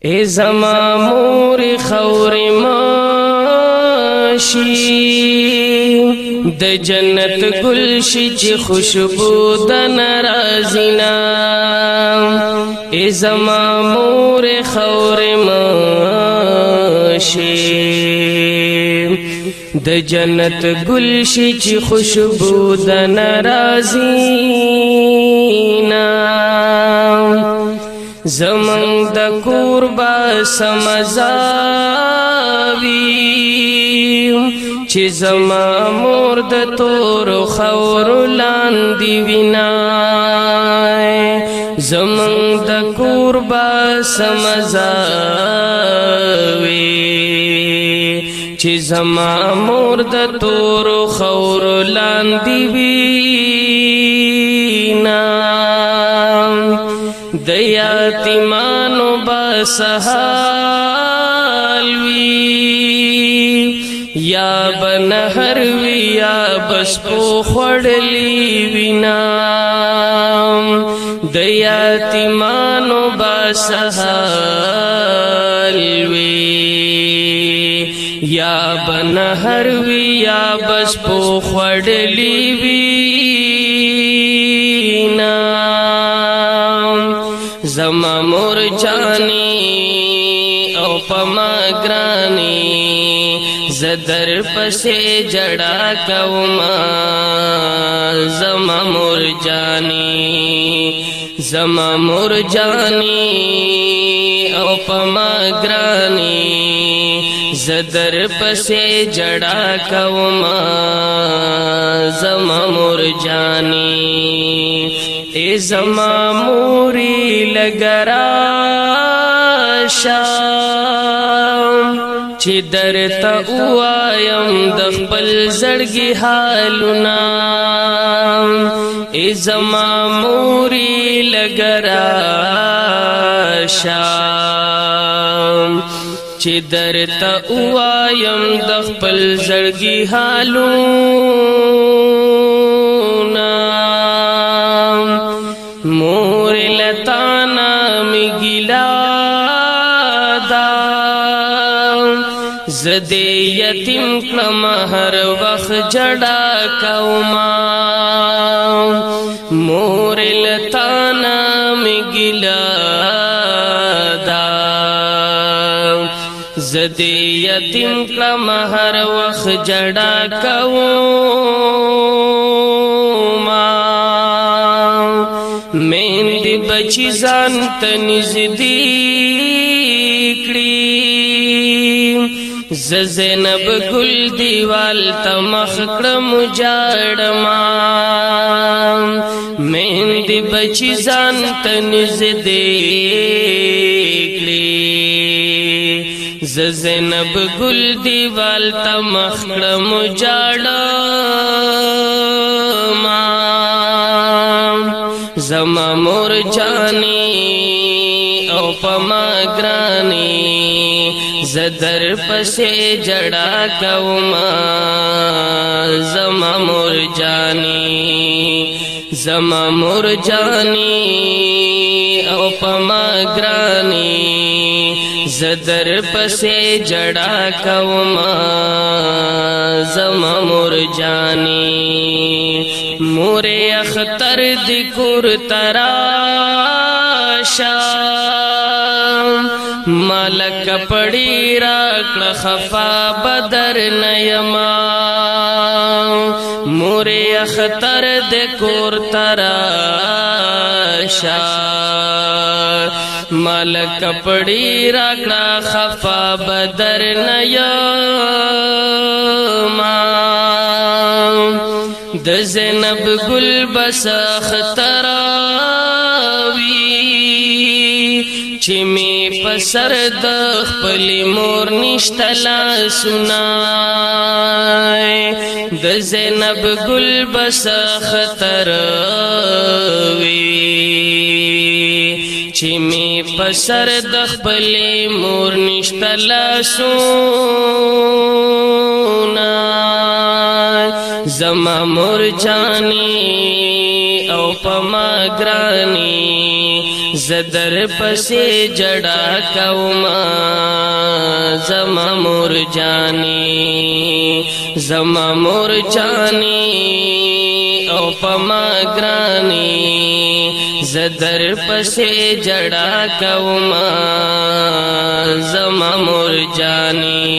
ای زما مور خور ماشی د جنت گل شي چې خوشبو د نارازینا ای زما مور خور ماشی د جنت گل شي چې خوشبو د نارازینا زمن د کور با سمزاوی چې زما مور د تور خور لاندې وینا زمن د کور با سمزاوی چې زما مور د تور خور لاندې وینا د یتیمانو بسحال وی یا بنهر وی یا بس په خړلی وینا د یتیمانو بسحال وی یا بنهر وی یا بس په خړلی وینا زما مور جانی او پما گرانی زدر پسې جڑا کوما زما مور جانی زما مور جانی او پما گرانی زدر پسې جڑا کوما زما مور جانی ای زما موري لګرا شام چې درته وایم د خپل زړګي حالونه ای زما موري لګرا شام چې درته وایم د خپل زړګي حالونه زد یتیم کلم هر وخت جڑا کوما مور لتانا مگلا دا زد یتیم کلم هر وخت جڑا کوما میند بچی ځان ته نږدې ز زینب گل دیوال تمخ کړم جاړم مهند بچی ځان تن زدې ز زینب گل دیوال تمخ کړم جاړم زما مور جانی په ما ګراني زدر پسې جڑا کوم زما مور جاني زما مور جاني او په ما ګراني زدر پسې جڑا کوم زما مور جاني مور اختر د کور ترا شاه ملک پڑی راکڑ خفا بدر نیما موری اختر دکور تراشا ملک پڑی راکڑا خفا بدر نیما د زینب گل بس اختراشا چې می په سر د خپل مور نشته لا سنا د زینب ګل بس خطر وی چې می په سر د خپل مور نشته لا سنا زما مور جاني او پما گرانی زدر پسې جڑا کوما زما مور جاني زما مور جاني او پما گراني زدر پسې جڑا کوما زما مور جاني